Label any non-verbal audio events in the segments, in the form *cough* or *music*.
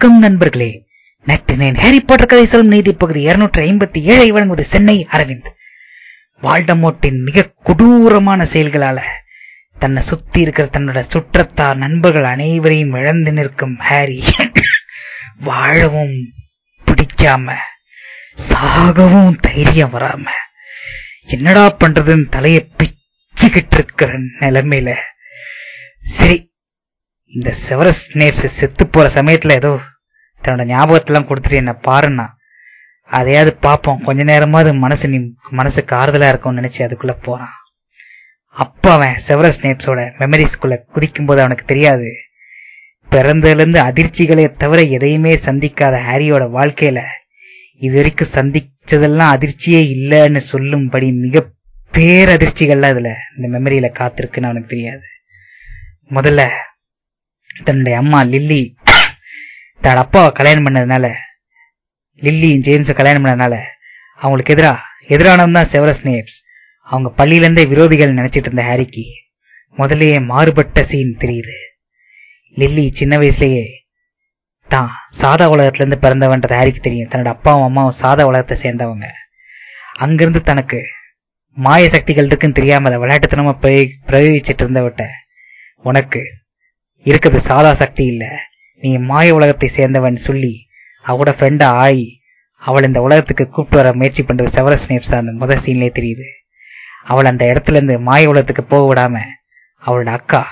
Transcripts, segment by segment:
வணக்கம் நண்பர்களே. நட்டினேன் Harry Potter கதை சொல்லும் நீதி பகுதி இருநூற்றி ஐம்பத்தி ஏழை வழங்குவது சென்னை அரவிந்த். வால்டமோட்டின் மிக கொடூரமான செயல்களால தன்னை சுத்தி இருக்கிற தன்னோட சுற்றத்தார் நண்பர்கள் அனைவரையும் இழந்து நிற்கும் ஹாரி. வாழவும் பிடிக்காம சாகவும் தைரியம் வராம என்னடா பண்றதுன்னு தலைய பிச்சுக்கிட்டு இருக்கிற நிலைமையில சரி இந்த செவரஸ் நேப்ஸ் செத்து போற சமயத்துல ஏதோ தன்னோட ஞாபகத்தெல்லாம் கொடுத்துட்டு என்ன பாருன்னா அதையாவது பார்ப்போம். கொஞ்ச நேரமாவது மனசு நீ மனசுக்கு ஆறுதலா இருக்கும்னு நினைச்சு அதுக்குள்ள போறான். அப்ப அவன் செவரஸ் நேப்ஸோட மெமரிஸ்குள்ள குதிக்கும் போது அவனுக்கு தெரியாது. பிறந்ததுலேருந்து அதிர்ச்சிகளே அதிர்ச்சிகளை தவிர எதையுமே சந்திக்காத ஹாரியோட வாழ்க்கையில இது வரைக்கும் சந்திச்சதெல்லாம் அதிர்ச்சியே இல்லைன்னு சொல்லும்படி மிக பேரதிர்ச்சிகள்லாம் இதுல இந்த மெமரியில காத்திருக்குன்னு அவனுக்கு தெரியாது. முதல்ல தன்னுடைய அம்மா லில்லி. தன் அப்பாவை கல்யாணம் பண்ணதுனால லில்லியும் ஜேம்ஸ கல்யாணம் பண்ணதுனால அவங்களுக்கு எதிரா எதிரானவன் தான் செவரஸ் நேப்ஸ் அவங்க பள்ளியிலிருந்தே விரோதிகள் நினைச்சிட்டு இருந்த ஹாரிக்கு முதல்லயே மாறுபட்ட சீன் தெரியுது. லில்லி சின்ன வயசுலயே தான் சாதா உலகத்துல இருந்து பிறந்தவன்றது ஹாரிக்கு தெரியும். தன்னோட அப்பாவும் அம்மாவும் சாதா உலகத்தை சேர்ந்தவங்க. அங்கிருந்து தனக்கு மாய சக்திகள் இருக்குன்னு தெரியாம அதை விளையாட்டுத்தனமா பிரயோகிச்சிட்டு இருந்தவட்ட உனக்கு இருக்கிறது சாதா சக்தி இல்ல. நீ மாய உலகத்தை சேர்ந்தவன் சொல்லி அவட ஃப்ரெண்டா ஆயி அவள் இந்த உலகத்துக்கு கூப்பிட்டு வர முயற்சி பண்றது செவரஸ் நேப்ஸ் அந்த முதல் சீன்லேயே தெரியுது. அவள் அந்த இடத்துல இருந்து மாய உலகத்துக்கு போக விடாம அவளோட அக்கா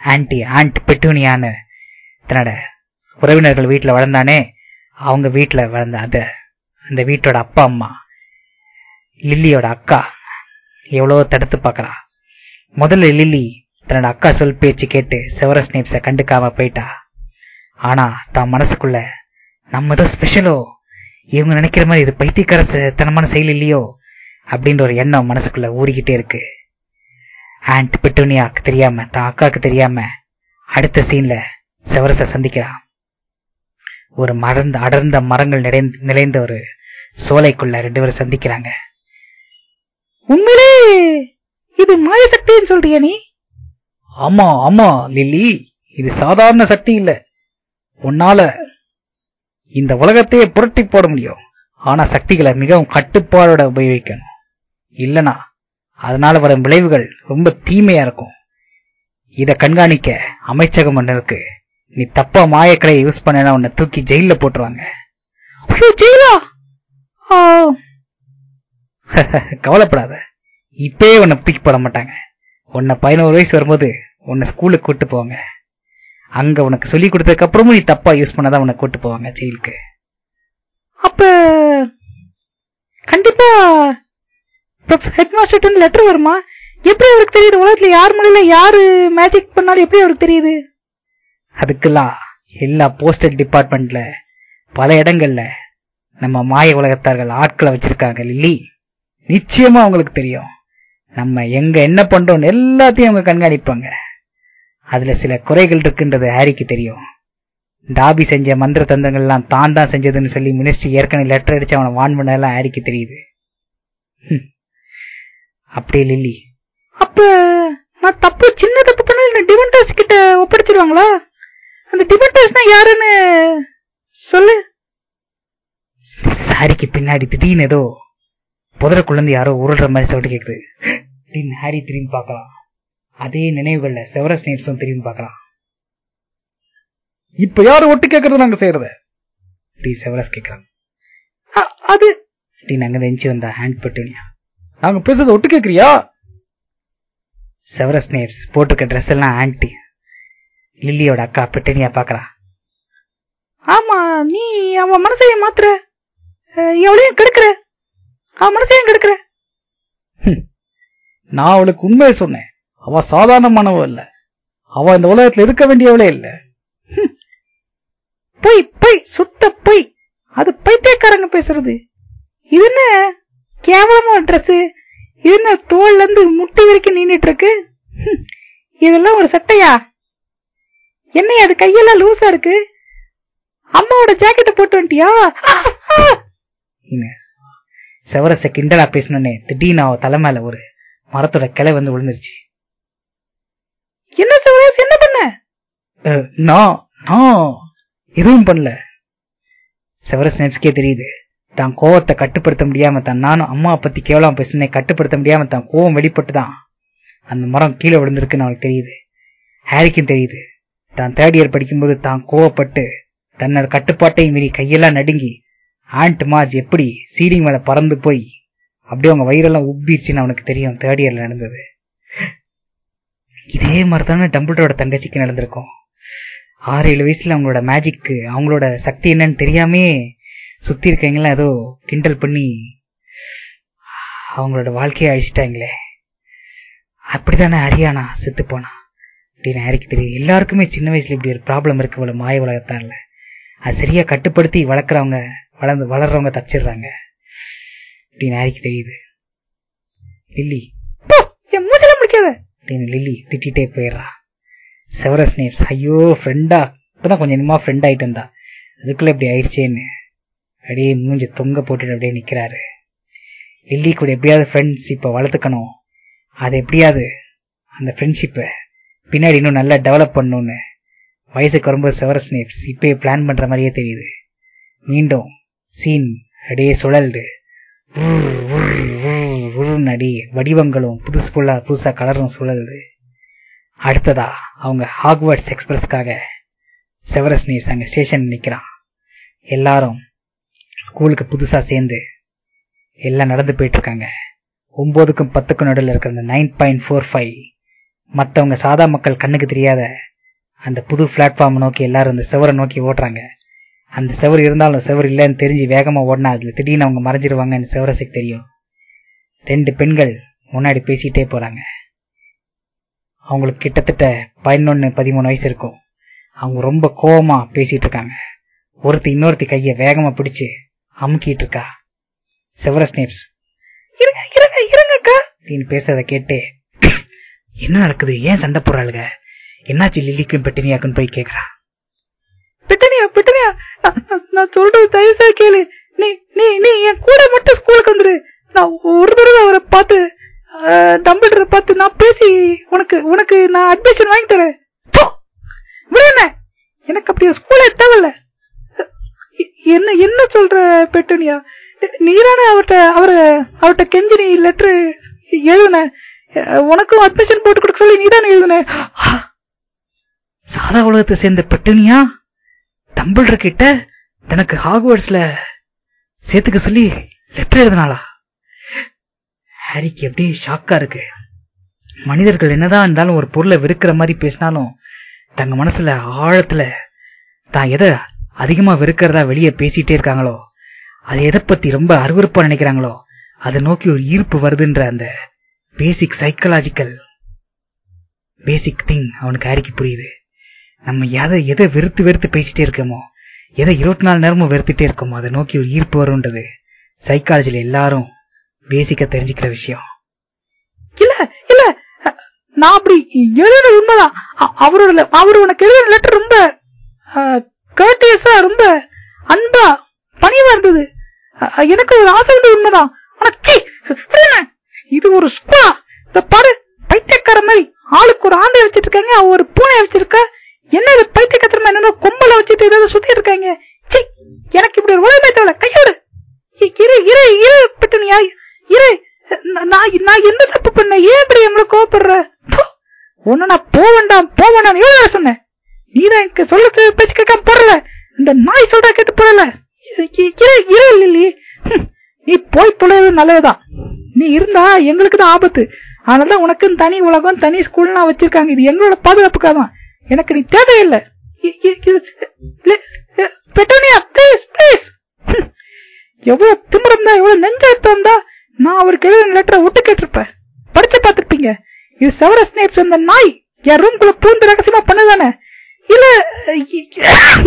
ஆன்டி ஆண்ட் பெட்டூனியான்னு தன்னோட உறவினர்கள் வீட்டில் வளர்ந்தானே அவங்க வீட்டில் வளர்ந்த அந்த அந்த வீட்டோட அப்பா அம்மா லில்லியோட அக்கா எவ்வளோ தடுத்து பார்க்கறா. முதல்ல லில்லி தன்னோட அக்கா சொல் பேச்சு கேட்டு செவரஸ் நேப்ஸை கண்டுக்காம போயிட்டா. ஆனா தான் மனசுக்குள்ள நம்ம ஸ்பெஷலோ இவங்க நினைக்கிற மாதிரி இது பைத்தியக்கார தனமான செயல் இல்லையோ? அப்படின்ற ஒரு எண்ணம் மனசுக்குள்ள ஊறிக்கிட்டே இருக்கு. ஆண்ட் பெட்டோனியாக்கு தெரியாம தான் அக்காவுக்கு தெரியாம அடுத்த சீன்ல செவரச சந்திக்கிறான். ஒரு மறந்த அடர்ந்த மரங்கள் நிறைந்த ஒரு சோலைக்குள்ள ரெண்டு பேரும் சந்திக்கிறாங்க. உண்மையிலே இது மாய சக்தின்னு சொல்றியா நீ? ஆமா ஆமா லில்லி. இது சாதாரண சக்தி இல்ல. உன்னால இந்த உலகத்தையே புரட்டி போட முடியும். ஆனா சக்திகளை மிகவும் கட்டுப்பாடோட உபயோகிக்கணும். இல்லனா அதனால வரும் விளைவுகள் ரொம்ப தீமையா இருக்கும். இத கண்காணிக்க அமைச்சகம் ஒன்று இருக்கு நீ தப்பா மாயக்கலையை யூஸ் பண்ண உன்னை தூக்கி ஜெயில போட்டுருவாங்க. ஜெயிலா *laughs* கவலைப்படாத. இப்பயே உன்னை தூக்கி போட மாட்டாங்க. உன்னை பதினோரு வயசு வரும்போது உன்னை ஸ்கூலுக்கு கூட்டு போவாங்க. அங்க உனக்கு சொல்லி கொடுத்ததுக்கு அப்புறமும் நீ தப்பா யூஸ் பண்ணாதான் உன்னை கூட்டு போவாங்க ஜெயிலுக்கு அப்ப கண்டிப்பா ஹெட் மாஸ்டர் லெட்டர் வருமா? எப்படி அவருக்கு தெரியுது? உலகத்துல யார் மொழியில யாரு மேஜிக் பண்ணாலும் எப்படி அவருக்கு தெரியுது? அதுக்கெல்லாம் எல்லா போஸ்டல் டிபார்ட்மெண்ட்ல பல இடங்கள்ல நம்ம மாய உலகத்தார்கள் ஆட்களை வச்சிருக்காங்க லில்லி. நிச்சயமா அவங்களுக்கு தெரியும். நம்ம எங்க என்ன பண்றோம் எல்லாத்தையும் அவங்க கண்காணிப்பாங்க. அதுல சில குறைகள் இருக்குன்றது ஹாரிக்கு தெரியும். டாபி செஞ்ச மந்திர தந்திரங்கள் எல்லாம் தான் தான் செஞ்சதுன்னு சொல்லி மினிஸ்ட்ரி ஏற்கனவே லெட்டர் அடிச்சு அவனை வான் பண்ணதெல்லாம் ஹாரிக்கு தெரியுது. அப்படியே லில்லி. அப்ப நான் தப்பு சின்ன தப்பு பண்ண டிவெண்டர்ஸ் கிட்ட ஒப்படைச்சிருவாங்களா? அந்த டிவெண்டர்ஸ்னா யாருன்னு சொல்லு. ஹாரிக்கு பின்னாடி திடீர்னு ஏதோ புதரக்குள்ள யாரோ உருள்ற மாதிரி சொல்லிட்டு கேக்குது. அப்படின்னு ஹாரி திரும்பி பார்க்கலாம். அதே நினைவுகள்ல செவரஸ் நேப்ஸும் திரும்பி பார்க்கலாம். இப்ப யாரு ஒட்டு கேட்கறது நாங்க செய்யறத? அப்படி செவரஸ் கேட்கறாங்க அது? அப்படின்னு அங்க எஞ்சி வந்த ஹேண்ட் பட்டுனியா? நாங்க பேசுறது ஒட்டு கேட்கறியா? செவரஸ் நேப்ஸ் போட்டிருக்க ட்ரெஸ் எல்லாம் ஆன்டி லில்லியோட அக்கா பெட்டனியா பாக்குறா ஆமா நீ அவன் மனசைய மாத்துற. எவ்வளையும் கெடுக்கிற? அவன் மனசையும் கெடுக்கிற? நான் அவளுக்கு உண்மையை சொன்னேன். அவ சாதாரணமானவ இல்ல அவ இந்த உலகத்துல இருக்க வேண்டியவளே இல்ல. பொய் பொய் சுத்த பொய். அது பைத்தியக்காரங்க பேசுறது. இது என்ன? கேவலமா ட்ரெஸ் இது என்ன தோல்ல இருந்து முட்டி வரைக்கும் நின்னுட்டு இருக்கு? இதெல்லாம் ஒரு சட்டையா? என்னைய அது கையெல்லாம் லூசா இருக்கு? அம்மாவோட ஜாக்கெட்டை போட்டு வந்துட்டியா? செவரச கிண்டலா பேசணுன்னே திடீர்னு அவ தலை மேல ஒரு மரத்தோட கிளை வந்து விழுந்துருச்சு. என்ன செவரஸ் என்ன பண்ண? நான் நான் எதுவும் பண்ணல. செவரஸ் நெப்ஸ்கே தெரியுது. தான் கோவத்தை கட்டுப்படுத்த முடியாம தான் நானும் அம்மா பத்தி கேவலம் பேசினே கட்டுப்படுத்த முடியாம தான் கோவம் வெளிப்பட்டுதான். அந்த மரம் கீழே விழுந்திருக்குன்னு அவனுக்கு தெரியுது. ஹாரிக்கும் தெரியுது. தான் தேர்ட் இயர் படிக்கும்போது தான் கோவப்பட்டு தன்னோட கட்டுப்பாட்டை மீறி கையெல்லாம் நடுங்கி ஆண்ட் மார்ஜ் எப்படி சீலிங் மேல பறந்து போய் அப்படியே அவங்க வயிறெல்லாம் உப்பிடுச்சுன்னு அவனுக்கு தெரியும். தேர்ட் இயர்ல நடந்தது. இதே மாதிரி தானே டம்பிள்டரோட தங்கச்சிக்கு நடந்திருக்கும். ஆறு ஏழு வயசுல அவங்களோட மேஜிக்கு அவங்களோட சக்தி என்னன்னு தெரியாமே சுத்தி இருக்கவங்களாம் ஏதோ கிண்டல் பண்ணி அவங்களோட வாழ்க்கையை அழிச்சிட்டாங்களே. அப்படித்தானே ஹரியானா செத்து போனா. அப்படின்னு ஹாரிக்கு தெரியும்? எல்லாருக்குமே சின்ன வயசுல இப்படி ஒரு ப்ராப்ளம் இருக்கு இவ்வளவு மாய உலகத்தால. அது சரியா கட்டுப்படுத்தி வளர்க்குறவங்க வளர்ந்து வளர்றவங்க தப்பிச்சிடுறாங்க. அப்படின்னு ஹாரிக்கு தெரியுது? லில்லி. என் மூச்சல முடிக்காத. அப்படின்னு லில்லி திட்டிட்டே போயிடுறா. செவரஸ் நேப்ஸ் ஐயோ ஃப்ரெண்டா இப்பதான் கொஞ்சம் இனிமா ஃப்ரெண்ட் ஆயிட்டு இருந்தா அதுக்குள்ள இப்படி ஆயிடுச்சேன்னு. அப்படியே மூஞ்சி தொங்க போட்டுட்டு அப்படியே நிக்கிறாரு. லில்லி கூட எப்படியாவது ஃப்ரெண்ட்ஷிப்பை வளர்த்துக்கணும். அது எப்படியாவது அந்த ஃப்ரெண்ட்ஷிப்பை பின்னாடி இன்னும் நல்லா டெவலப் பண்ணணும்னு. வயசுக்கு வரும்போது செவரஸ் நேப்ஸ் இப்பயே பிளான் பண்ற மாதிரியே தெரியுது. மீண்டும் சீன் அப்படியே சுழல்து. அடி வடிவங்களும் புதுசு புல்லா புதுசா கலரும் சுழலுது. அடுத்ததா அவங்க ஹாக்வர்ட்ஸ் எக்ஸ்பிரஸ்க்காக செவரஸ் நீர்ஸ் அங்க ஸ்டேஷன் நிக்கிறான். எல்லாரும் ஸ்கூலுக்கு புதுசா சேர்ந்து எல்லாம் நடந்து போயிட்டு இருக்காங்க ஒன்பதுக்கும் பத்துக்கும் நடுவில் இருக்கிற அந்த நைன் பாயிண்ட் ஃபோர் ஃபைவ் மற்றவங்க சாதா மக்கள் கண்ணுக்கு தெரியாத அந்த புது பிளாட்ஃபார்ம் நோக்கி எல்லாரும் அந்த செவரை நோக்கி ஓடுறாங்க அந்த செவர் இருந்தாலும் செவர் இல்லைன்னு தெரிஞ்சு வேகமா ஓடினா அதுல திடீர்னு அவங்க மறைஞ்சிருவாங்கன்னு செவரசுக்கு தெரியும். ரெண்டு பெண்கள் முன்னாடி பேசிட்டே போறாங்க. அவங்களுக்கு கிட்டத்தட்ட பதினொன்னு பதிமூணு வயசு இருக்கும். அவங்க ரொம்ப கோவமா பேசிட்டு இருக்காங்க. ஒருத்தி இன்னொருத்தி கைய வேகமா பிடிச்சு அமுக்கிட்டு இருக்கா. செவரஸ் நேப்ஸ் இருங்க இருங்க இருங்கக்கா அப்படின்னு பேசுறத கேட்டு என்ன நடக்குது? ஏன் சண்டை போறாளுங்க என்னாச்சு லில்லிக்கும் பெட்டினியாக்குன்னு போய் கேக்குறா. பெட்டனியா பெட்டனியா நான் சொல்றது தயவு செய்ய கேளு. நீ நீ நீ என் கூட மட்டும் ஸ்கூலுக்கு வந்துரு. நான் ஒரு தடவை அவரை பார்த்து டம்பிள்டரை பார்த்து நான் பேசி உனக்கு உனக்கு நான் அட்மிஷன் வாங்கி தரேன். எனக்கு அப்படி ஸ்கூலே தேவையில்ல. என்ன என்ன சொல்ற பெட்டுனியா? நீரான அவர்கிட்ட அவரை அவர்கிட்ட கெஞ்சி நீ லெட்ரு எழுதுன. உனக்கும் அட்மிஷன் போட்டு கொடுக்க சொல்லி நீதானே எழுதுன. சாதா உலகத்தை சேர்ந்த பெட்டுனியா? டம்பிள்டர் கிட்ட தனக்கு ஹாக்வர்ட்ஸ்ல சேர்த்துக்க சொல்லி லெட்டர் எழுதினாளா? ஹாரிக்கு எப்படி ஷாக்கா இருக்கு. மனிதர்கள் என்னதான் இருந்தாலும் ஒரு பொருளை வெறுக்கிற மாதிரி பேசினாலும் தங்க மனசுல ஆழத்துல தான் எதை அதிகமா வெறுக்கிறதா வெளியே பேசிட்டே இருக்காங்களோ அது எதை பத்தி ரொம்ப அருவறுப்பா நினைக்கிறாங்களோ அதை நோக்கி ஒரு ஈர்ப்பு வருதுன்ற அந்த பேசிக் சைக்கலாஜிக்கல் பேசிக் திங் அவனுக்கு ஹாரிக்கு புரியுது. நம்ம எதை எதை வெறுத்து வெறுத்து பேசிட்டே இருக்கோமோ எதை இருபத்தி நாலு நேரமும் வெறுத்துட்டே இருக்கோமோ அதை நோக்கி ஒரு ஈர்ப்பு வரும்ன்றது சைக்காலஜில எல்லாரும் பேசிக்க தெரிஞ்சுக்கிற விஷயம். இல்ல இல்ல நான் அப்படி எழுதுன உண்மைதான். அவரோட அவரு உனக்கு எழுதுன லெட்டர் ரொம்ப கர்டியஸா ரொம்ப அன்பா பணிவா இருந்தது. எனக்கு ஒரு ஆசை வந்து உண்மைதான். ஆனா இது ஒரு ஸ்கூலா இந்த பாரு பைத்தியக்கார மாதிரி. ஆளுக்கு ஒரு ஆண்டை வச்சிருக்காங்க இருக்காங்க ஒரு பூனை வச்சிருக்க என்ன இது பைத்தியக்காரமா என்ன கும்பல வச்சுட்டு ஏதாவது சுத்தி இருக்காங்க? சி எனக்கு இப்படி ஒரு உலகமே தேவை கையோடு. இரு இரு இரு பட்டுனியா இரு. நான் நான் என்ன தப்பு பண்ண? ஏன் இப்படி எங்களை கோவப்படுற? ஒண்ணு நான் போவேண்டாம் போவேண்டாம் எவ்வளவு சொன்னேன்? நீதான் எனக்கு சொல்ல பேச்சு கேட்காம போடல இந்த நாய் சொல்றா கேட்டு போடல இரு இல்லி நீ போய் தொலைவது நல்லதுதான். நீ இருந்தா எங்களுக்கு தான் ஆபத்து. அதனாலதான் உனக்குன்னு தனி உலகம் தனி ஸ்கூல்லாம் வச்சிருக்காங்க. இது எங்களோட பாதுகாப்புக்காக தான் எனக்கு நீ தேவையில்லை. பெட்டோனியா ப்ளீஸ் ப்ளீஸ். எவ்வளவு திமிரம் தான் எவ்வளவு நெஞ்ச தான் நான் அவருக்கு எழுதின லெட்டரை விட்டு கேட்டிருப்பேன். படிச்சு பார்த்திருப்பீங்க. இது செவர ஸ்னேப்ஸ் அந்த நாய். என் ரூம் குள்ள பூந்து ரகசியமா பண்ணுதானே? இல்ல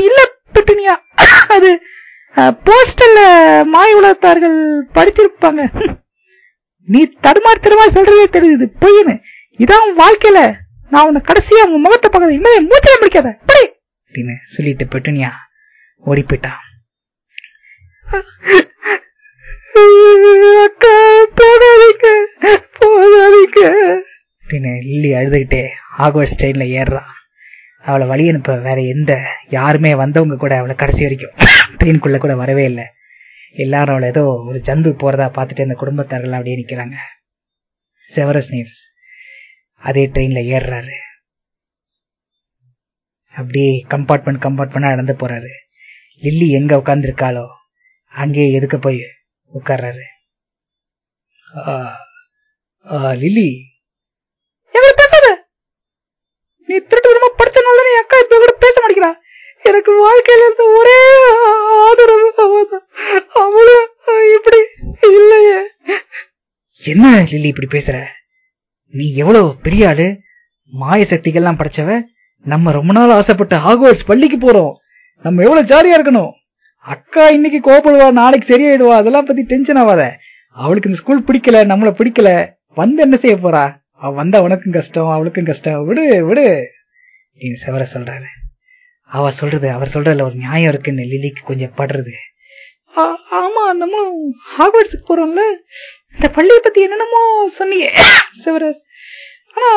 இல்ல பெட்டோனியா. அது போஸ்டல்ல மாய் உலகத்தார்கள் படிச்சிருப்பாங்க. நீ தடுமாறு தடுமாறு சொல்றதே தெரியுது. பொய்னு இதான் வாழ்க்கையில. நான் உன்னை கடைசியா உன் முகத்தை பார்க்கறது இனிமே மூச்சில முடிக்காத. படி அப்படின்னு சொல்லிட்டு பெட்டுனியா ஓடி போயிட்டான் அக்கா போகாதீங்க போகாதீங்க. அப்படின்னு லில்லி அழுதுகிட்டே ஆகவர்ட் ஸ்டைன்ல ஏறுறான் அவளை வழி அனுப்ப வேற எந்த யாருமே வந்தவங்க கூட அவளை கடைசி வரைக்கும் ட்ரெயினுக்குள்ள கூட வரவே இல்லை. எல்லாரும் அவளை ஏதோ ஒரு ஜந்து போறதா பார்த்துட்டு அந்த குடும்பத்தார்கள் அப்படியே நிக்கிறாங்க. செவரஸ் நீவ்ஸ் அதே ட்ரெயின்ல ஏறுறாரு. அப்படியே கம்பார்ட்மெண்ட் கம்பார்ட்மெண்டா நடந்து போறாரு. லில்லி எங்க உட்கார்ந்துருக்காளோ அங்கேயே எதுக்க போய் உட்கார்றாரு? லில்லி. எங்களை பேசாத? நீ திருட்டு விதமா படிச்சனால நீ அக்கா இப்ப கூட பேச மாட்டேங்கிறா. எனக்கு வாழ்க்கையில இருந்த ஒரே ஆதரவு அவளும் இப்படி இல்லையே. என்ன லில்லி இப்படி பேசுற? நீ எவ்வளவு பெரிய ஆளு? மாய சக்திகள்லாம் படைச்சவ? நம்ம ரொம்ப நாள் ஆசைப்பட்ட ஹாக்வர்ட்ஸ் பள்ளிக்கு போறோம். நம்ம எவ்வளவு ஜாலியா இருக்கணும்? அக்கா இன்னைக்கு கோபப்படுவா நாளைக்கு சரியாயிடுவா? அதெல்லாம் பத்தி டென்ஷன் ஆகாத அவளுக்கு இந்த ஸ்கூல் பிடிக்கல நம்மள பிடிக்கல. வந்து என்ன செய்ய போறா? அவ வந்தா உனக்கும் கஷ்டம் அவளுக்கும் கஷ்டம். விடு விடு. நீ செவர சொல்றாரு அவ சொல்றது அவர் சொல்றதுல ஒரு நியாயம் இருக்குன்னு லிலிக்கு கொஞ்சம் படுறது. ஆ- ஆமா நம்மளும் ஹாக்வர்ட்ஸுக்கு போறோம்ல. இந்த பள்ளியை பத்தி என்னென்னமோ சொன்னியே சிவராஜ். ஆனா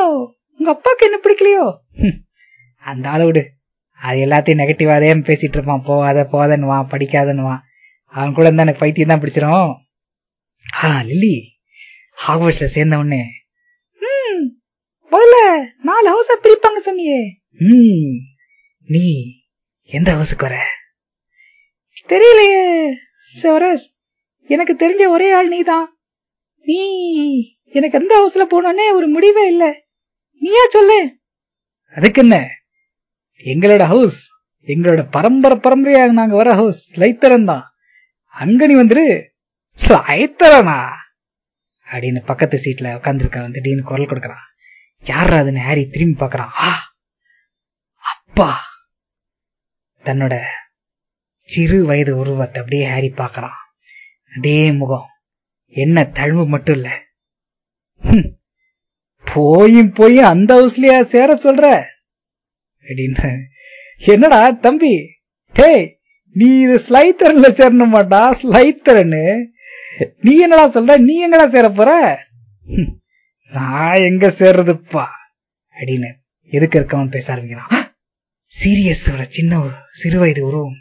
உங்க அப்பாக்கு என்ன பிடிக்கலையோ? அந்த ஆளு விடு. அது எல்லாத்தையும் நெகட்டிவாதே பேசிட்டு இருப்பான். போவாத போதன்னுவான் படிக்காதன்னுவான். அவன் கூட இருந்தா எனக்கு பைத்தியம் தான் பிடிச்சிரும். ஆ லில்லி. ஹாக்வர்ட்ஸ்ல சேர்ந்த உடனே ம், முதல்ல நாலு ஹவுஸா பிரிப்பாங்க சொன்னியே. ம், நீ எந்த ஹவுஸுக்கு வர? தெரியலையே சிவராஜ். எனக்கு தெரிஞ்ச ஒரே ஆள் நீதான். நீ எனக்கு எந்த ஹவுஸ்ல போனோன்னே ஒரு முடிவே இல்ல. நீயா சொல்லு. அதுக்கு என்ன எங்களோட ஹவுஸ் எங்களோட பரம்பரை பரம்பரையாக நாங்க வர ஹவுஸ் லைத்தரன் தான். அங்க நீ வந்துரு. லைத்தரனா? அப்படின்னு பக்கத்து சீட்ல உட்காந்துருக்க திடீர்னு குரல் கொடுக்கறான். யாரா அதுன்னு ஹாரி திரும்பி பார்க்கறான். ஆ அப்பா. தன்னோட சிறு வயது உருவத்தை அப்படியே ஹாரி பார்க்கறான். அதே முகம். என்ன தழும்பு மட்டும் இல்ல. ஹம். போயும் போய் அந்த ஹவுஸ்லயா சேர சொல்ற? அப்படின்னு. என்னடா தம்பி? டேய் நீ இது ஸ்லைத்தரன்ல சேரணும் மாட்டா ஸ்லைத்தரன்னு. நீ என்னடா சொல்ற? நீ எங்கடா சேர போற? நான் எங்க சேர்றதுப்பா? அப்படின்னு எதுக்கு இருக்கவன் பேச ஆரம்பிக்கிறான். சீரியஸோட சின்ன சிறு வயது உருவம்.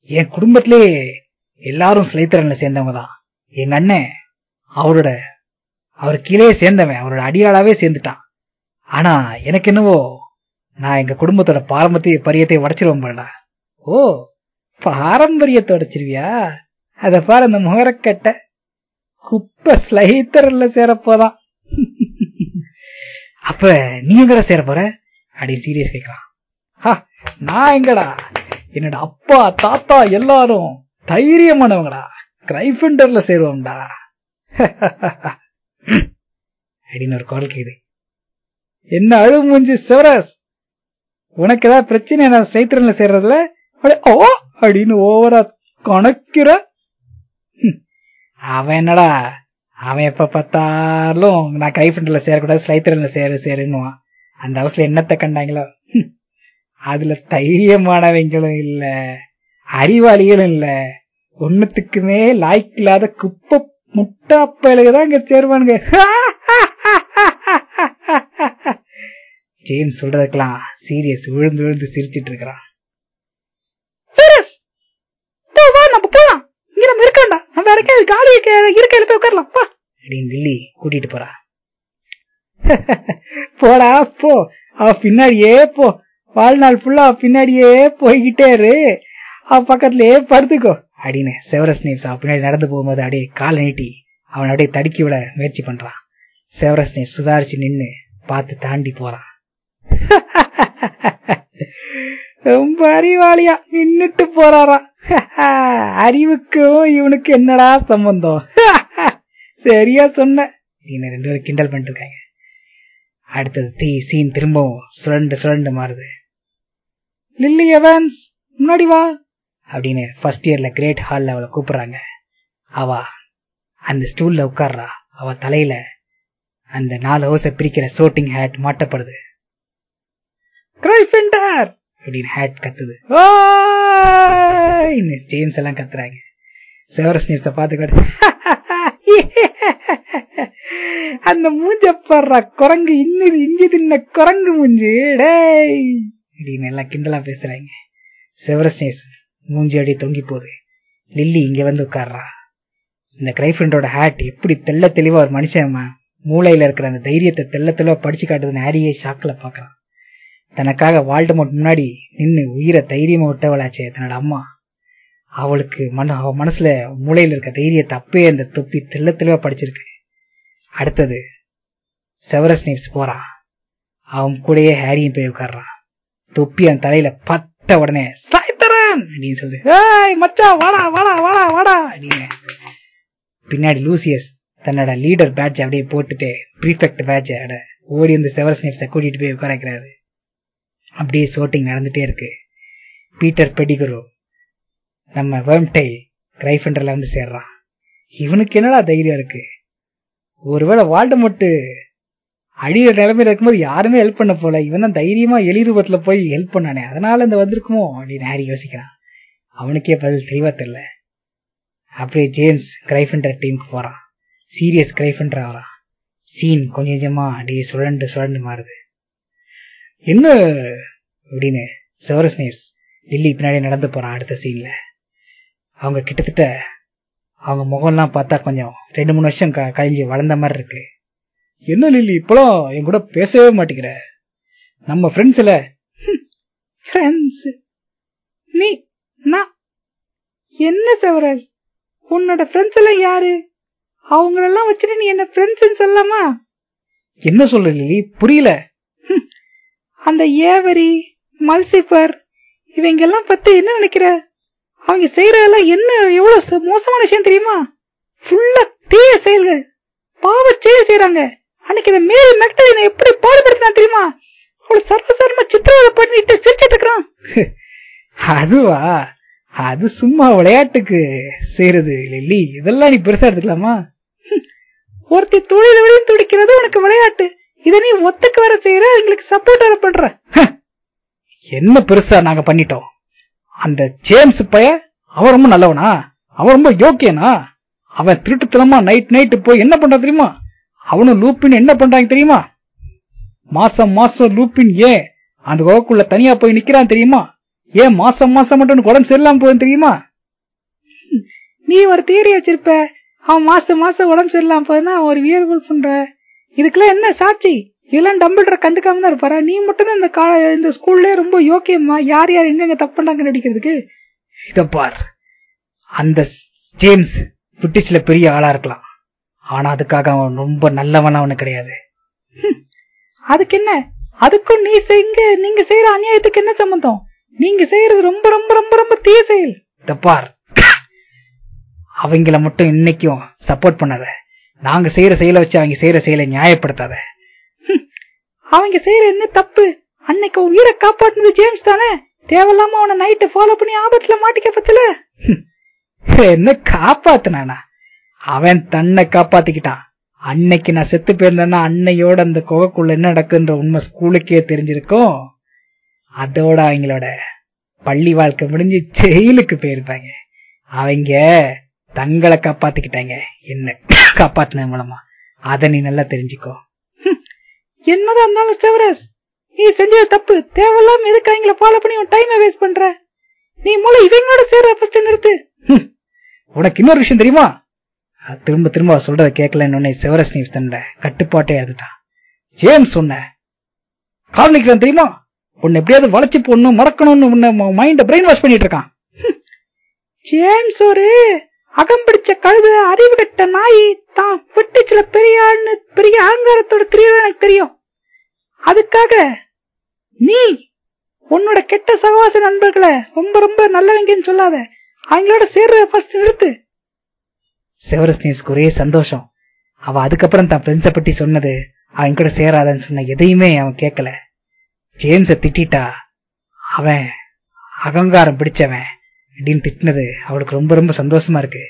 என் குடும்பத்திலே எல்லாரும் ஸ்லைத்தரன்ல சேர்ந்தவங்க தான். எங்க அண்ணன் அவரோட அவர் கீழே சேர்ந்தவன் அவரோட அடியாளாவே சேர்ந்துட்டான். ஆனா எனக்கு என்னவோ நான் எங்க குடும்பத்தோட பாரம்பரிய பரியத்தை உடைச்சிருவேன் போலடா. ஓ பாரம்பரியத்தை உடைச்சிருவியா? அத பாரு அந்த முகரக்கட்ட. குப்பை ஸ்லைத்தரன்ல சேரப்போதான். *laughs* அப்ப நீ எங்கடா சேர போற? அப்படி சீரியஸ் கேக்குறான். நான் எங்கடா? என்னோட அப்பா தாத்தா எல்லாரும் தைரியமானவங்கடா. கிரைஃபண்டர்ல சேருவோம்டா. அப்படின்னு ஒரு குரல் கேக்குது. என்ன அழு மூஞ்சி சிவராஸ்? உனக்கு ஏதாவது பிரச்சனை நான் சைத்திரன்ல சேர்றதுல? ஓ அப்படின்னு ஓவரா கணக்கிற. அவன் என்னடா? அவன் எப்ப பார்த்தாலும் நான் கைஃபண்டர்ல சேரக்கூடாது ஸ்லைத்திரன்ல சேர சேருன்னுவான். அந்த ஹவுஸ்ல என்னத்தை கண்டாங்களோ? அதுல தைரியமானவங்களும் இல்ல அறிவாளிகளும் இல்ல. ஒண்ணுத்துக்குமே லாய்க்கு இல்லாத குப்பை முட்டா பயலுக்கு இங்க சேருவானுங்க. ஜேம்ஸ் சொல்றதுக்கெல்லாம் சீரியஸ் விழுந்து விழுந்து சிரிச்சிட்டு இருக்கிறான். சீரியஸ் வா நம்ம போலாம். இங்க நம்ம இருக்கண்டா நம்ம வேற எங்கேயாவது காலி இருக்க- இருக்கையில போய் உட்காரலாம். வா. அப்படின்னு தில்லி கூட்டிட்டு போறா. *laughs* போடா போ. அவ பின்னாடியே போ. வாழ்நாள் ஃபுல்லா பின்னாடியே போய்கிட்டே இரு. அவ பக்கத்துலயே படுத்துக்கோ. அப்படின்னு செவரஸ் நீப்ஸ் அவன் பின்னாடி நடந்து போகும்போது அப்படியே காலை நீட்டி அவன் அப்படியே தடுக்கி விட முயற்சி பண்றான். செவரஸ் நீப்ஸ் சுதாரிச்சு நின்னு பார்த்து தாண்டி போறான். *laughs* ரொம்ப அறிவாளியா நின்னுட்டு போறாராம். *laughs* அறிவுக்கும் இவனுக்கு என்னடா சம்பந்தம்? *laughs* சரியா சொன்ன. ரெண்டு பேரும் கிண்டல் பண்ணிட்டு இருக்காங்க அடுத்தது தீ சீன் திரும்பவும் சுரண்டு சுரண்டு மாறுது. லில்லி எவன்ஸ் முன்னாடி வா. அப்படின்னு ஃபர்ஸ்ட் இயர்ல கிரேட் ஹால்ல அவளை கூப்பிடுறாங்க. அவ அந்த ஸ்டூல்ல உட்கார்றா. அவ தலையில அந்த நாலு ஹவுஸை பிரிக்கிற சோட்டிங் ஹேட் மாட்டப்படுது. கிரைஃபெண்டர் அப்படின்னு ஹேட் கத்துது. ஜேம்ஸ் எல்லாம் கத்துறாங்க. செவரஸ் நியூஸ பாத்துக்கிட்டு அந்த மூஞ்ச பாடுறா. குரங்கு இன்னும் இஞ்சி தின்ன குரங்கு மூஞ்சு. டேய்! அப்படின்னு எல்லாம் கிண்டலா பேசுறாங்க. செவரஸ் நியூஸ் மூஞ்சி அடி தொங்கி போகுது. லில்லி இங்க வந்து உட்கார்றா. இந்த கிரைஃபண்டோட ஹேட் எப்படி தெள்ள தெளிவா ஒரு மனுஷன் மூளையில இருக்கிற அந்த தைரியத்தை தெள்ள தெளிவா படிச்சு காட்டுதுன்னு ஹாரியே ஷாக்ல பாக்குறான் தனக்காக வால்டமோட் முன்னாடி நின்னு உயிரை தைரியமா விட்டவளாச்சே தன்னோட அம்மா. அவளுக்கு மன அவ மனசுல மூளையில இருக்க தைரியத்தை அப்பயே அந்த தொப்பி தெல்ல தெளிவா படிச்சிருக்கு. அடுத்தது செவரஸ் நேப்ஸ் போறான் அவன் கூடயே ஹாரியும் போய் உட்கார்றான் தொப்பி அவன் தலையில பட்ட உடனே மச்சான் அப்படின்னு சொல்லு. ஏய் மச்சா வாடா வாடா வாடா வாடா அப்படின்னு பின்னாடி லூசியஸ் தன்னோட லீடர் பேட்ச் அப்படியே போட்டுட்டு ப்ரீஃபெக்ட் பேட்ச் அட ஓடி வந்து செவர் ஸ்னேப்ஸை கூட்டிட்டு போய் உட்காரக்கிறாரு அப்படியே ஷோட்டிங் நடந்துட்டே இருக்கு. பீட்டர் பெடிகுரு நம்ம வேர்ம்டைல் கிரைஃபண்டர்ல வந்து சேர்றான். இவனுக்கு என்னடா தைரியம் இருக்கு? ஒருவேளை வால்ட மொட்டு அழியிற நிலைமையில இருக்கும்போது யாருமே ஹெல்ப் பண்ண போல இவன் தான் தைரியமா எலி ரூபத்துல போய் ஹெல்ப் பண்ணானே. அதனால இந்த வந்திருக்குமோ? அப்படின்னு ஹாரி யோசிக்கிறான். அவனுக்கே பதில் தெளிவா தெரியல அப்படியே ஜேம்ஸ் கிரைஃபண்டர் டீமுக்கு போறான். சீரியஸ் கிரைஃபண்டர் ஆகிறான். சீன் கொஞ்சம் கொஞ்சமா அப்படியே சுழண்டு சுழண்டு மாறுது. என்ன அப்படின்னு செவரஸ் நேவ்ஸ் டெல்லி பின்னாடி நடந்து போறான் அடுத்த சீன்ல. அவங்க கிட்டத்தட்ட அவங்க முகம்லாம் பார்த்தா கொஞ்சம் ரெண்டு மூணு வருஷம் கழிஞ்சு வளர்ந்த மாதிரி இருக்கு. என்ன லில்லி இப்பெல்லாம் என் கூட பேசவே மாட்டேங்கிற? நம்ம ஃப்ரெண்ட்ஸ்ல ஃப்ரெண்ட்ஸ் நீ நான் என்ன சவராஜ்? உன்னோட ஃப்ரெண்ட்ஸ் எல்லாம் யாரு? அவங்களெல்லாம் வச்சுட்டு நீ என்ன ஃப்ரெண்ட்ஸ் சொல்லலாமா? என்ன சொல்ற லில்லி புரியல. அந்த ஏவரி மல்சிபர் இவங்க எல்லாம் பத்தி என்ன நினைக்கிற? அவங்க செய்யறதெல்லாம் என்ன எவ்வளவு மோசமான விஷயம் தெரியுமா? ஃபுல்லா தீய செயல்கள் பாவ செயல் செய்யறாங்க அன்னைக்கு இந்த மேல் மெக்டலினை எப்படி பாடுபடுத்தினா தெரியுமா? அவளை சர்வசாரமா சித்திரவதை பண்ணிட்டு சிரிச்சிட்டு இருக்கிறான். அதுவா? அது சும்மா விளையாட்டுக்கு செய்யறது லில்லி. இதெல்லாம் நீ பெருசா எடுத்துக்கலாமா? ஒருத்தி தொழில் துடிக்கிறது உனக்கு விளையாட்டு. இத நீ ஒத்துக்கு வர செய்யற எங்களுக்கு சப்போர்ட் வர பண்ற. என்ன பெருசா நாங்க பண்ணிட்டோம்? அந்த ஜேம்ஸ் பைய அவன் ரொம்ப நல்லவனா? அவன் ரொம்ப யோக்கியனா? அவன் திருட்டுத்தனமா நைட் நைட்டு போய் என்ன பண்றான் தெரியுமா? அவனும் லூப்பின் என்ன பண்றாங்க தெரியுமா? மாசம் மாசம் லூப்பின் ஏன் அந்த கோக்குள்ள தனியா போய் நிக்கிறான் தெரியுமா? ஏன் மாசம் மாசம் மட்டும் உடம்பு சரியில்லாம போகுது தெரியுமா? நீ ஒரு தியரி வச்சிருப்ப. அவன் மாசம் மாசம் உடம்பு சரியில்லாம போகுதுன்னா ஒரு வியர்வல் பண்ற. இதுக்கெல்லாம் என்ன சாட்சி? இதெல்லாம் டம்பிள்ற கண்டுக்காம தான் இருப்பாரா? நீ மட்டும் தான் இந்த கால இந்த ஸ்கூல்ல ரொம்ப யோக்கியமா யார் யார் எங்க தப்பு பண்ணாங்க நடிக்கிறதுக்கு? இத பார். அந்த ஜேம்ஸ் பிரிட்டிஷ்ல பெரிய ஆளா இருக்கலாம். ஆனா அதுக்காக அவன் ரொம்ப நல்லவன் அவனு கிடையாது. அதுக்கு என்ன? அதுக்கும் நீ செய்ங்க நீங்க செய்யற அநியாயத்துக்கு என்ன சம்பந்தம்? நீங்க செய்யறது ரொம்ப ரொம்ப ரொம்ப ரொம்ப தீய செயல். தப்பார் பார். அவங்கள மட்டும் இன்னைக்கும் சப்போர்ட் பண்ணாத. நாங்க செய்யற செயலை வச்சு அவங்க செய்யற செயலை நியாயப்படுத்தாத. அவங்க செய்யற என்ன தப்பு? அன்னைக்கு உயிரை காப்பாற்றினது ஜேம்ஸ் தானே? தேவையில்லாம அவனை நைட்டு ஃபாலோ பண்ணி ஆபத்துல மாட்டிக்க பத்தல? என்ன காப்பாத்தினானா? அவன் தன்னை காப்பாத்திக்கிட்டான். அன்னைக்கு நான் செத்து போயிருந்தேன்னா அன்னையோட அந்த குகைக்குள்ள என்ன நடக்குன்ற உண்மை ஸ்கூலுக்கே தெரிஞ்சிருக்கும். அதோட அவங்களோட பள்ளி வாழ்க்கை முடிஞ்சு ஜெயிலுக்கு போயிருப்பாங்க. அவங்க தங்களை காப்பாத்திக்கிட்டாங்க. என்ன காப்பாத்தின மூலமா. அத நீ நல்லா தெரிஞ்சுக்கோ. என்னதான் இருந்தாலும் செவரஸ் நீ செஞ்சது தப்பு. தேவையில்லாம எதுக்கு அவங்கள ஃபாலோ பண்ணி உன் டைமை வேஸ்ட் பண்ற? நீ மூளை இவங்களோட சேர்ற ஃபர்ஸ்ட் நிறுத்து. உனக்கு இன்னொரு விஷயம் தெரியுமா? திரும்ப திரும்ப சொல்றத கேட்கலன்னு செவரஸ் நியூஸ் தன்னோட கட்டுப்பாட்டே அதுதான். ஜேம்ஸ் சொன்ன காதலிக்கிறான் தெரியுமா? உன்னை எப்படியாவது வளைச்சு போடணும் மறக்கணும்னு உன்னை மைண்ட பிரெயின் வாஷ் பண்ணிட்டு இருக்கான். *laughs* ஜேம்ஸ் ஒரு அகம்பிடிச்ச கழுத அறிவு கட்ட நாய் தான் வெட்டிச்சில பெரிய ஆள்னு பெரிய அகங்காரத்தோட திரியல எனக்கு தெரியும். அதுக்காக நீ உன்னோட கெட்ட சகவாச நண்பர்களை ரொம்ப ரொம்ப நல்லவங்கன்னு சொல்லாத. அவங்களோட சேர்றத ஃபர்ஸ்ட் நிறுத்து. செவரஸ் ஒரே சந்தோஷம். அவ அதுக்கப்புறம் தான் ஃப்ரெண்ட்ஸ பத்தி சொன்னது அவன் கூட சேராதன்னு சொன்ன எதையுமே அவன் கேட்கல ஜேம்ஸ திட்டா அவன் அகங்காரம் பிடிச்சவன் அப்படின்னு திட்டினது அவளுக்கு ரொம்ப ரொம்ப சந்தோஷமா இருக்கு.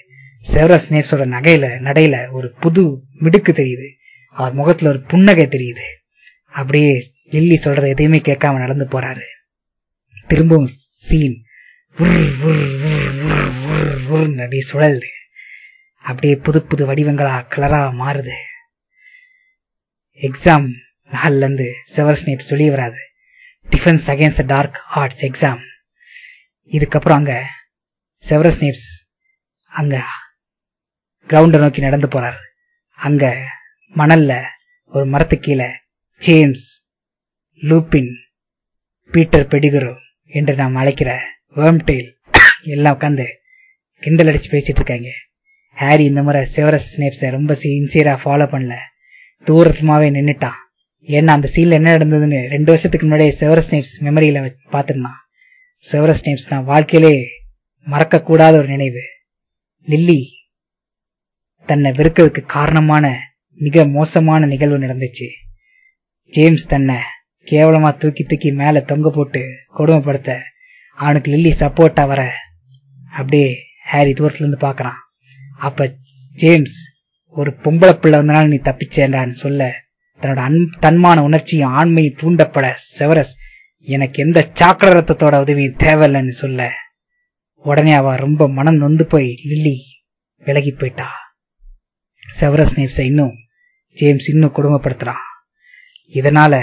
செவரஸ் நேப்ஸோட நகையில நடையில ஒரு புது மிடுக்கு தெரியுது. அவர் முகத்துல ஒரு புன்னகை தெரியுது. அப்படியே லில்லி சொல்றத எதையுமே கேட்காம நடந்து போறாரு. திரும்பவும் சீன் அப்படியே சுழல்து. அப்படியே புது புது வடிவங்களா கலரா மாறுது. எக்ஸாம் நாள்ல இருந்து செவர் ஸ்னேப் சொல்லி வராது. Defence against dark arts exam இதுக்கப்புறம் அங்க செவரஸ் நேப்ஸ் அங்க கிரவுண்டை நோக்கி நடந்து போறார். அங்க மணல்ல ஒரு மரத்து கீழே ஜேம்ஸ் லூப்பின் பீட்டர் பெடிகுரோ என்று நாம் அழைக்கிற வேர்ம்டெயில் எல்லாம் உட்காந்து கிண்டல் அடிச்சு பேசிட்டு இருக்காங்க. ஹாரி இந்த முறை செவரஸ் ஸ்னேப்ஸை ரொம்ப சின்சியரா ஃபாலோ பண்ணல. தூரத்துமாவே நின்னுட்டான். ஏன்னா அந்த சீன்ல என்ன நடந்ததுன்னு ரெண்டு வருஷத்துக்கு முன்னாடியே செவரஸ் ஸ்னேப்ஸ் மெமரியில பார்த்துருந்தான். செவரஸ் ஸ்னேப்ஸ் நான் வாழ்க்கையிலே மறக்க கூடாத ஒரு நினைவு. லில்லி தன்னை வெறுக்கிறதுக்கு காரணமான மிக மோசமான நிகழ்வு நடந்துச்சு. ஜேம்ஸ் தன்னை கேவலமா தூக்கி தூக்கி மேல தொங்க போட்டு கொடுமைப்படுத்த அவனுக்கு லில்லி சப்போர்ட்டா வர அப்படியே ஹாரி தூரத்துல இருந்து பாக்குறான் அப்ப ஜேம்ஸ் ஒரு பொம்பளை பிள்ளை வந்தனால நீ தப்பிச்சேன்டான்னு சொல்ல தன்னோட அன் தன்மான உணர்ச்சியும் ஆண்மையும் தூண்டப்பட செவரஸ் எனக்கு எந்த சாக்கட ரத்தத்தோட உதவியும் தேவையில்லைன்னு சொல்ல உடனே அவ ரொம்ப மனம் நொந்து போய் லில்லி விலகி போயிட்டா. செவரஸ் நேப்ஸை இன்னும் ஜேம்ஸ் இன்னும் கொடுமைப்படுத்துறான். இதனால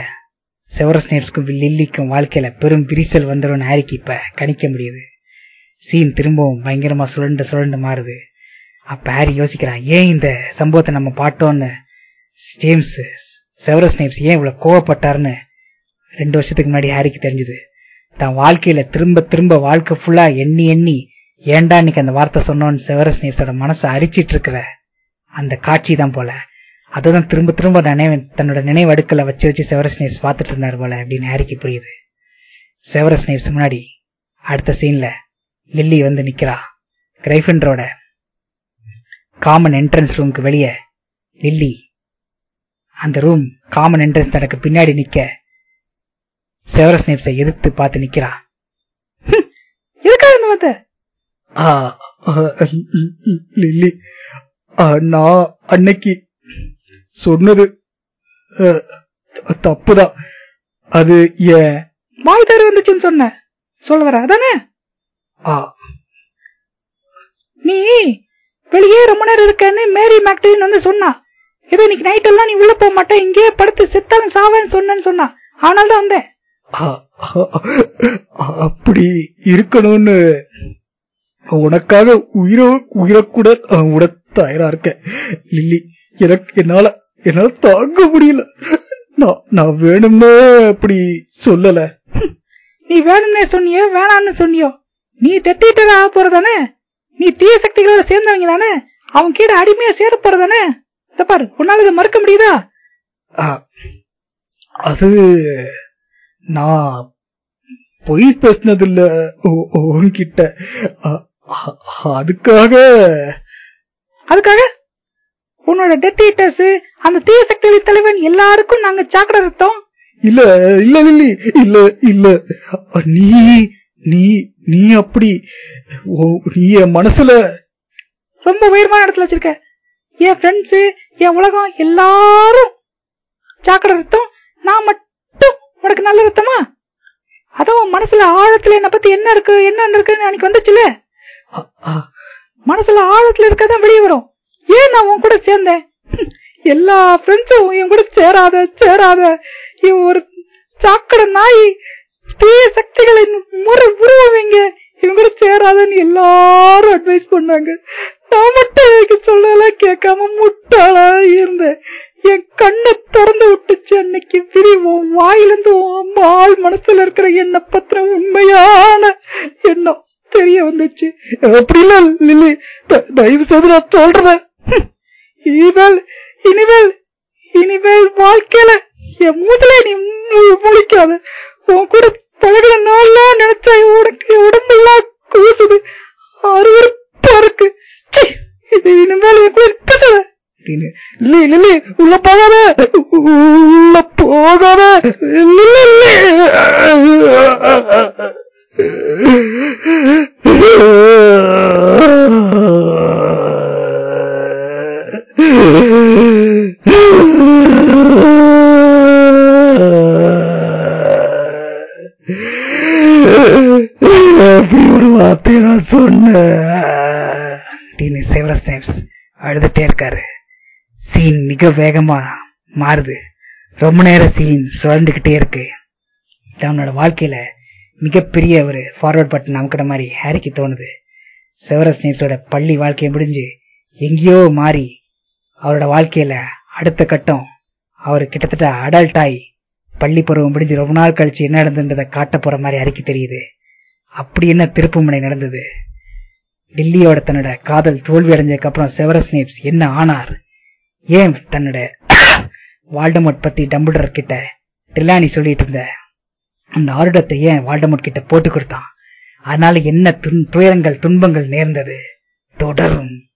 செவரஸ் நேப்ஸ்க்கும் லில்லிக்கும் வாழ்க்கையில பெரும் விரிசல் வந்துடும் ஹாரிக்கு இப்ப கணிக்க முடியுது. சீன் திரும்பவும் பயங்கரமா சுழண்டு சுழண்டு மாறுது. அப்ப ஹாரி யோசிக்கிறான் ஏன் இந்த சம்பவத்தை நம்ம பார்த்தோன்னு? ஜேம்ஸ் செவரஸ் ஸ்னேப்ஸ் ஏன் இவ்வளவு கோவப்பட்டாருன்னு ரெண்டு வருஷத்துக்கு முன்னாடி ஹாரிக்கு தெரிஞ்சது. தான் வாழ்க்கையில திரும்ப திரும்ப வாழ்க்கை ஃபுல்லா எண்ணி எண்ணி ஏன்டா இன்னைக்கு அந்த வார்த்தை சொன்னோன்னு செவரஸ் ஸ்னேப்ஸோட மனசை அரிச்சிட்டு இருக்கிற அந்த காட்சி தான் போல. அதுதான் திரும்ப திரும்ப நினைவு தன்னோட நினைவு அடுக்கல வச்சு வச்சு செவரஸ் ஸ்னேப்ஸ் பார்த்துட்டு இருந்தார் போல அப்படின்னு ஹாரிக்கு புரியுது. செவரஸ் ஸ்னேப்ஸ் முன்னாடி அடுத்த சீன்ல லில்லி வந்து நிக்கிறா. கிரைஃபண்டரோட காமன் என்ட்ரன்ஸ் ரூமுக்கு வெளியே. லில்லி அந்த ரூம் காமன் என்ட்ரன்ஸ் தனக்கு பின்னாடி நிக்க செவரஸ் நேப்ஸை எதிர்த்து பார்த்து நிக்கிறா எதுக்காக இந்த வந்த லில்லி நான் அன்னைக்கு சொன்னது தப்புதான். அது ஏன்? மாய்தாரு வந்துச்சுன்னு சொன்ன. சொல்ல வர அதானே நீ வெளியே ரொம்ப நேரம் இருக்கன்னு மேரி மேக்டின் வந்து சொன்னா. ஏதோ இன்னைக்கு நைட் எல்லாம் நீ உள்ள போக மாட்டேன் இங்கேயே படுத்து செத்தாலும் சாவேன்னு சொன்னேன்னு சொன்னா. ஆனால் தான் வந்தேன். அப்படி இருக்கணும்னு உனக்காக உயிரோ உயிரக்கூட உட தயாரா இருக்க லில்லி எனக்கு என்னால என்னால தாங்க முடியல. நான் நான் வேணும்னு அப்படி சொல்லல. நீ வேணும்னே சொன்னியோ வேணாம்னு சொன்னியோ நீ டெத்தீட்டர் ஆக போறதானே? நீ தீய சக்திகளோட சேர்ந்தவங்க தானே? அவன் கீழே அடிமையா சேர போறதானே பாரு உன்னால இதை மறுக்க முடியுதா? அது நான் பொய் பேசினது இல்ல உன்கிட்ட. அதுக்காக. அதுக்காக? உன்னோட டெத் ஈட்டர்ஸ் அந்த தீய சக்திகளின் தலைவன் எல்லாருக்கும் நாங்க சாக்கடை ரத்தம் இல்ல இல்ல லில்லி இல்ல. இல்ல நீ நீ நீ அப்படி நீ என் மனசுல ரொம்ப உயர்வான இடத்துல வச்சிருக்க. என் ஃப்ரெண்ட்ஸ் என் உலகம் எல்லாரும் சாக்கடை ரத்தம் நான் மட்டும் உனக்கு நல்ல ரத்தமா? அதுவும் மனசுல ஆழத்துல என்ன பத்தி என்ன இருக்கு என்ன இருக்குன்னு எனக்கு வந்துச்சுல? மனசுல ஆழத்துல இருக்கதான் வெளியே வரும். ஏன் நான் உன் கூட சேர்ந்தேன்? எல்லா ஃப்ரெண்ட்ஸும் என் கூட சேராத சேராத. ஒரு சாக்கடை நாய் தீய சக்திகளை முறை உருவவங்க இவங்க கூட சேராதன்னு எல்லாரும் அட்வைஸ் பண்ணாங்க. நான் மட்டும் எனக்கு சொல்லல கேட்காம முட்டாளா இருந்தேன். என் கண்ணை திறந்து விட்டுச்சு அன்னைக்கு. விரிவோம் வாயிலிருந்து ஆள் மனசுல இருக்கிற என்ன பத்திர உண்மையான எண்ணம் தெரிய வந்துச்சு. அப்படி இல்ல லில்லி தயவு செய்து நான் சொல்றத. இனிமேல் இனிமேல் இனிமேல் வாழ்க்கையில என் மூதுல நீ முழிக்காத. உன் கூட பழகிற நாள்லாம் நினைச்சா கூட உடம்பெல்லாம் கூசுது அருவருப்பா இருக்கு இது இனிமேல் என் கூட பேசுற லில்லி லில்லி உள்ள போகாத உள்ள போகாத லில்லி அப்படி ஒரு வார்த்தையை அப்படின்னு சொன்னேன் டைம்ஸ் அழுதுட்டே இருக்காரு. சீன் மிக வேகமா மாறுது. ரொம்ப நேரம் சீன் சுழண்டுகிட்டே இருக்கு. தன்னோட வாழ்க்கையில மிகப்பெரிய ஒரு ஃபார்வர்ட் பட்டன் நமக்கிட்ட மாதிரி ஹாரிக்கு தோணுது. செவரஸ் நேம்ஸோட பள்ளி வாழ்க்கையை முடிஞ்சு எங்கேயோ மாறி அவரோட வாழ்க்கையில அடுத்த கட்டம் அவர் கிட்டத்தட்ட அடல்ட் ஆகி பள்ளி பருவம் முடிஞ்சு ரொம்ப நாள் கழிச்சு என்ன நடந்ததுன்றதை காட்ட போற மாதிரி அறிக்கை தெரியுது. அப்படி என்ன திருப்புமுனை நடந்தது? டில்லியோட தன்னோட காதல் தோல்வி அடைஞ்சதுக்கு அப்புறம் செவரஸ் நேப்ஸ் என்ன ஆனார்? ஏன் தன்னோட வால்டமோட் பத்தி டம்புடர் கிட்ட டில்லானி சொல்லிட்டு இருந்த? அந்த ஆருடத்தை ஏன் வால்டமோட் கிட்ட போட்டு கொடுத்தான்? அதனால என்ன துயரங்கள் துன்பங்கள் நேர்ந்தது? தொடரும்.